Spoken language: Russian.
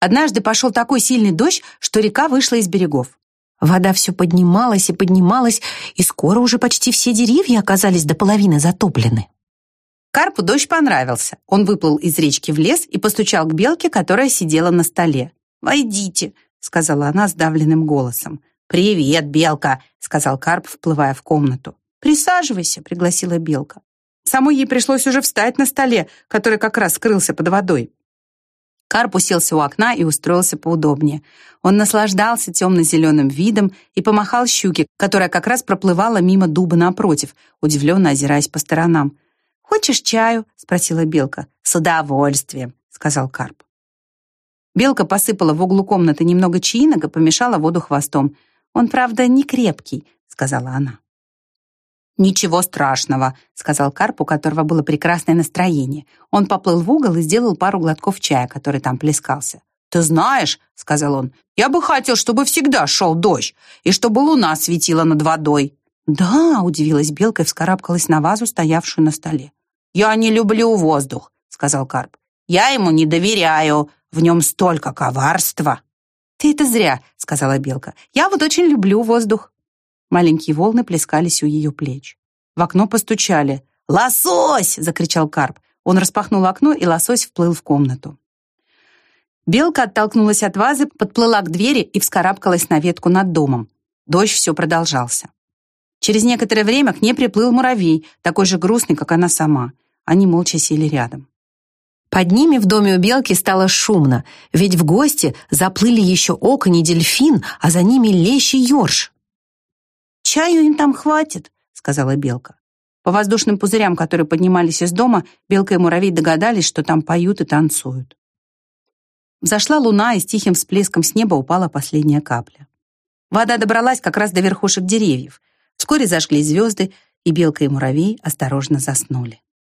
Однажды пошел такой сильный дождь, что река вышла из берегов. Вода все поднималась и поднималась, и скоро уже почти все деревья оказались до половины затоплены. Карпу дождь понравился. Он выплыл из речки в лес и постучал к белке, которая сидела на столе. «Войдите», — сказала она сдавленным голосом. «Привет, белка», — сказал Карп, вплывая в комнату. «Присаживайся», — пригласила белка. Самой ей пришлось уже встать на столе, который как раз скрылся под водой. Карп уселся у окна и устроился поудобнее. Он наслаждался темно-зеленым видом и помахал щуке, которая как раз проплывала мимо дуба напротив, удивленно озираясь по сторонам. «Хочешь чаю?» — спросила Белка. «С удовольствием», — сказал Карп. Белка посыпала в углу комнаты немного чаинок и помешала воду хвостом. «Он, правда, не крепкий», — сказала она. «Ничего страшного», — сказал Карп, у которого было прекрасное настроение. Он поплыл в угол и сделал пару глотков чая, который там плескался. «Ты знаешь», — сказал он, — «я бы хотел, чтобы всегда шел дождь, и чтобы луна светила над водой». «Да», — удивилась Белка и вскарабкалась на вазу, стоявшую на столе. «Я не люблю воздух», — сказал Карп. «Я ему не доверяю, в нем столько коварства». «Ты это зря», — сказала Белка. «Я вот очень люблю воздух». Маленькие волны плескались у ее плеч. В окно постучали. «Лосось!» — закричал Карп. Он распахнул окно, и лосось вплыл в комнату. Белка оттолкнулась от вазы, подплыла к двери и вскарабкалась на ветку над домом. Дождь все продолжался. Через некоторое время к ней приплыл муравей, такой же грустный, как она сама. Они молча сели рядом. Под ними в доме у белки стало шумно, ведь в гости заплыли еще оконь и дельфин, а за ними лещ и ёрш. «Чаю им там хватит», — сказала Белка. По воздушным пузырям, которые поднимались из дома, Белка и Муравей догадались, что там поют и танцуют. Взошла луна, и с тихим всплеском с неба упала последняя капля. Вода добралась как раз до верхушек деревьев. Вскоре зажгли звезды, и Белка и Муравей осторожно заснули.